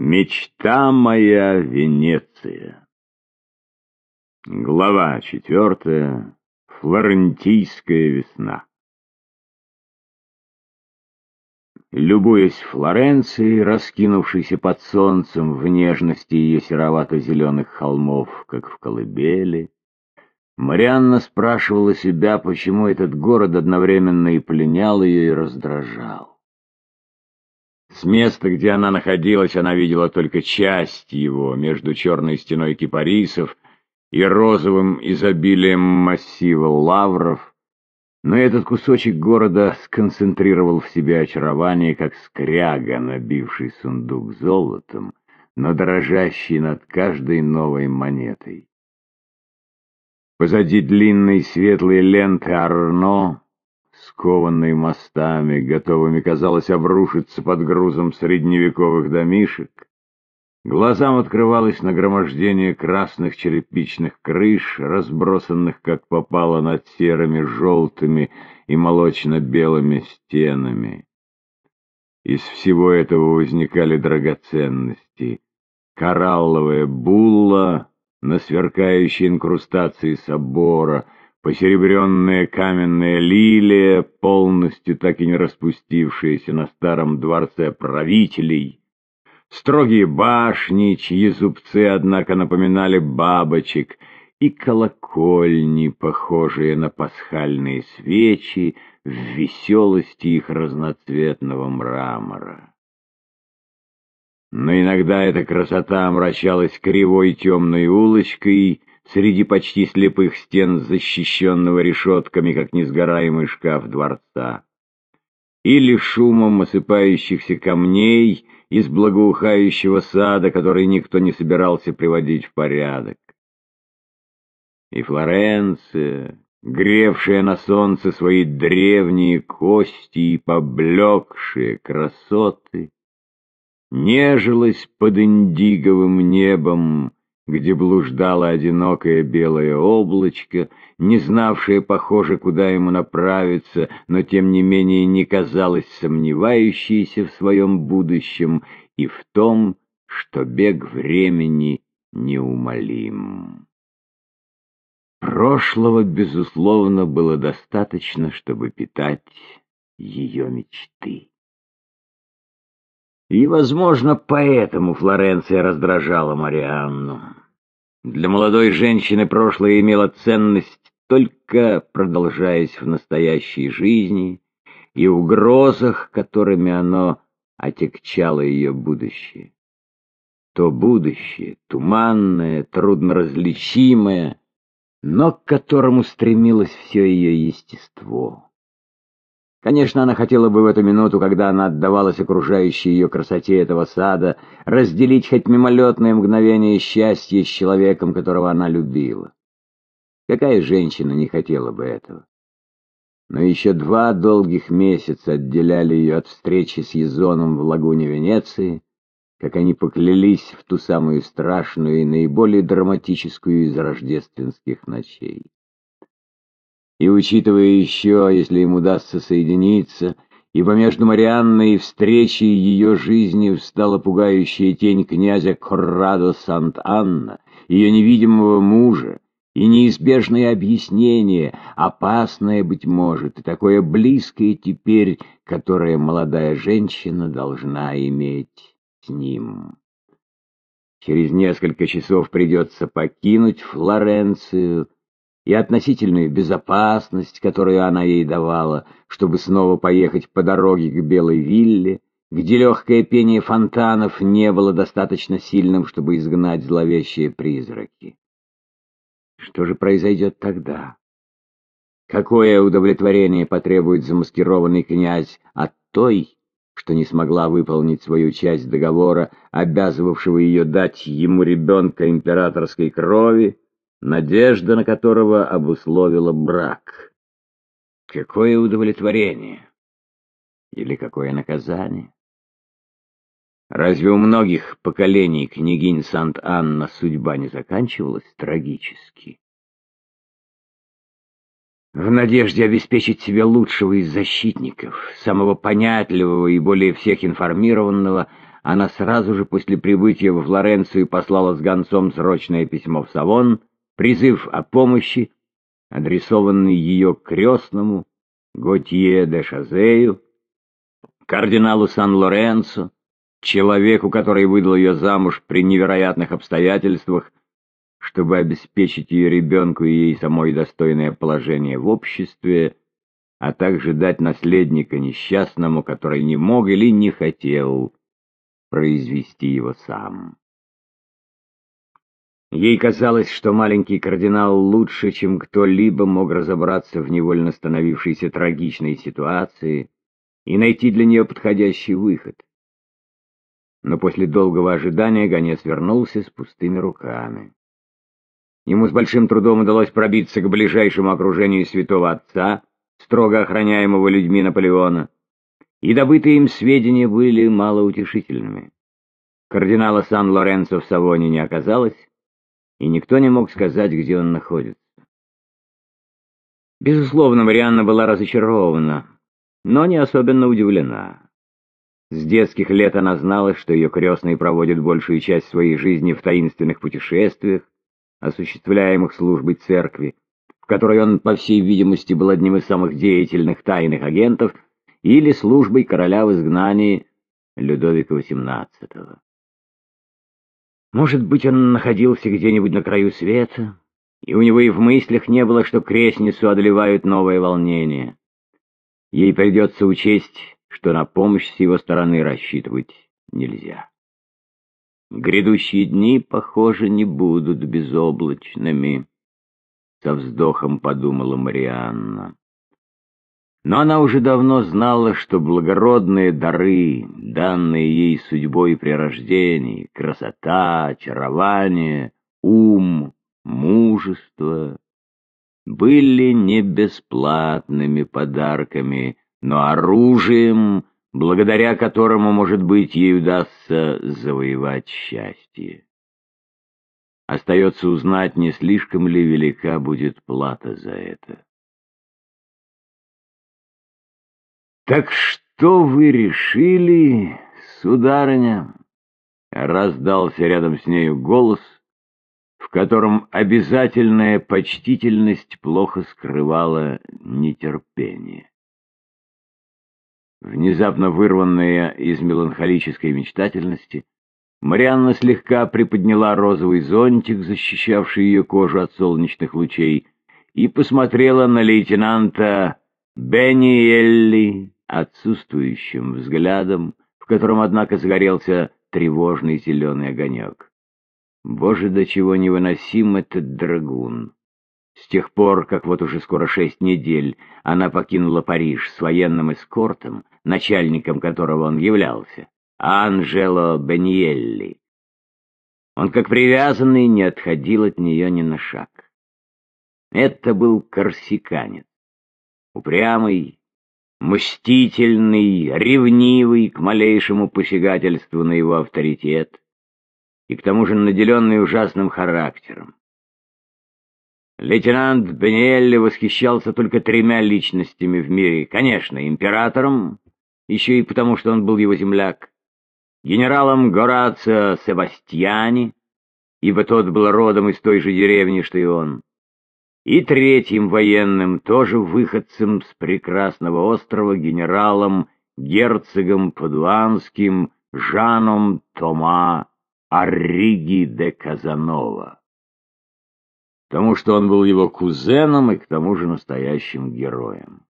Мечта моя Венеция. Глава четвертая. Флорентийская весна. Любуясь Флоренцией, раскинувшейся под солнцем в нежности ее серовато-зеленых холмов, как в колыбели, Марианна спрашивала себя, почему этот город одновременно и пленял ее, и раздражал. С места, где она находилась, она видела только часть его, между черной стеной кипарисов и розовым изобилием массива лавров, но этот кусочек города сконцентрировал в себе очарование, как скряга, набивший сундук золотом, но дрожащий над каждой новой монетой. Позади длинной светлой ленты Арно скованный мостами, готовыми, казалось, обрушиться под грузом средневековых домишек. Глазам открывалось нагромождение красных черепичных крыш, разбросанных как попало над серыми, желтыми и молочно-белыми стенами. Из всего этого возникали драгоценности. Коралловая булла на сверкающей инкрустации собора — посеребренная каменная лилия, полностью так и не распустившаяся на старом дворце правителей, строгие башни, чьи зубцы, однако, напоминали бабочек, и колокольни, похожие на пасхальные свечи, в веселости их разноцветного мрамора. Но иногда эта красота омрачалась кривой темной улочкой, среди почти слепых стен, защищенного решетками, как несгораемый шкаф дворца, или шумом осыпающихся камней из благоухающего сада, который никто не собирался приводить в порядок. И Флоренция, гревшая на солнце свои древние кости и поблекшие красоты, нежилась под индиговым небом, где блуждало одинокое белое облачко, не знавшее, похоже, куда ему направиться, но тем не менее не казалось сомневающееся в своем будущем и в том, что бег времени неумолим. Прошлого, безусловно, было достаточно, чтобы питать ее мечты. И, возможно, поэтому Флоренция раздражала Марианну. Для молодой женщины прошлое имело ценность только продолжаясь в настоящей жизни и угрозах, которыми оно отягчало ее будущее. То будущее, туманное, трудноразличимое, но к которому стремилось все ее естество. Конечно, она хотела бы в эту минуту, когда она отдавалась окружающей ее красоте этого сада, разделить хоть мимолетное мгновение счастья с человеком, которого она любила. Какая женщина не хотела бы этого? Но еще два долгих месяца отделяли ее от встречи с Езоном в лагуне Венеции, как они поклялись в ту самую страшную и наиболее драматическую из рождественских ночей. И учитывая еще, если им удастся соединиться, ибо между Марианной и встречей ее жизни встала пугающая тень князя Коррадо Сант-Анна, ее невидимого мужа, и неизбежное объяснение, опасное, быть может, и такое близкое теперь, которое молодая женщина должна иметь с ним. Через несколько часов придется покинуть Флоренцию, и относительную безопасность, которую она ей давала, чтобы снова поехать по дороге к Белой Вилле, где легкое пение фонтанов не было достаточно сильным, чтобы изгнать зловещие призраки. Что же произойдет тогда? Какое удовлетворение потребует замаскированный князь от той, что не смогла выполнить свою часть договора, обязывавшего ее дать ему ребенка императорской крови, надежда на которого обусловила брак. Какое удовлетворение! Или какое наказание? Разве у многих поколений княгинь Сант-Анна судьба не заканчивалась трагически? В надежде обеспечить себе лучшего из защитников, самого понятливого и более всех информированного, она сразу же после прибытия во Флоренцию послала с гонцом срочное письмо в Савон, призыв о помощи, адресованный ее крестному Готье де Шазею, кардиналу Сан-Лоренцо, человеку, который выдал ее замуж при невероятных обстоятельствах, чтобы обеспечить ее ребенку и ей самой достойное положение в обществе, а также дать наследника несчастному, который не мог или не хотел произвести его сам. Ей казалось, что маленький кардинал лучше, чем кто-либо мог разобраться в невольно становившейся трагичной ситуации и найти для нее подходящий выход. Но после долгого ожидания гонец вернулся с пустыми руками. Ему с большим трудом удалось пробиться к ближайшему окружению святого отца, строго охраняемого людьми Наполеона, и добытые им сведения были малоутешительными. Кардинала Сан-Лоренцо в Савоне не оказалось, и никто не мог сказать, где он находится. Безусловно, Марианна была разочарована, но не особенно удивлена. С детских лет она знала, что ее крестный проводит большую часть своей жизни в таинственных путешествиях, осуществляемых службой церкви, в которой он, по всей видимости, был одним из самых деятельных тайных агентов, или службой короля в изгнании Людовика XVIII. Может быть, он находился где-нибудь на краю света, и у него и в мыслях не было, что крестницу одолевают новые волнения. Ей придется учесть, что на помощь с его стороны рассчитывать нельзя. Грядущие дни, похоже, не будут безоблачными, — со вздохом подумала Марианна. Но она уже давно знала, что благородные дары, данные ей судьбой при рождении, красота, очарование, ум, мужество, были не бесплатными подарками, но оружием, благодаря которому, может быть, ей удастся завоевать счастье. Остается узнать, не слишком ли велика будет плата за это. «Так что вы решили, сударыня?» Раздался рядом с нею голос, в котором обязательная почтительность плохо скрывала нетерпение. Внезапно вырванная из меланхолической мечтательности, Марианна слегка приподняла розовый зонтик, защищавший ее кожу от солнечных лучей, и посмотрела на лейтенанта Бенниелли отсутствующим взглядом, в котором, однако, загорелся тревожный зеленый огонек. Боже, до чего невыносим этот драгун! С тех пор, как вот уже скоро шесть недель она покинула Париж с военным эскортом, начальником которого он являлся, Анжело Беньелли. Он, как привязанный, не отходил от нее ни на шаг. Это был корсиканец, упрямый, мстительный, ревнивый к малейшему посягательству на его авторитет и к тому же наделенный ужасным характером. Лейтенант Бенелли восхищался только тремя личностями в мире. Конечно, императором, еще и потому, что он был его земляк, генералом Горацио Себастьяни, ибо тот был родом из той же деревни, что и он, и третьим военным, тоже выходцем с прекрасного острова, генералом, герцогом Падуанским, Жаном Тома Арриги де Казанова. Потому что он был его кузеном и к тому же настоящим героем.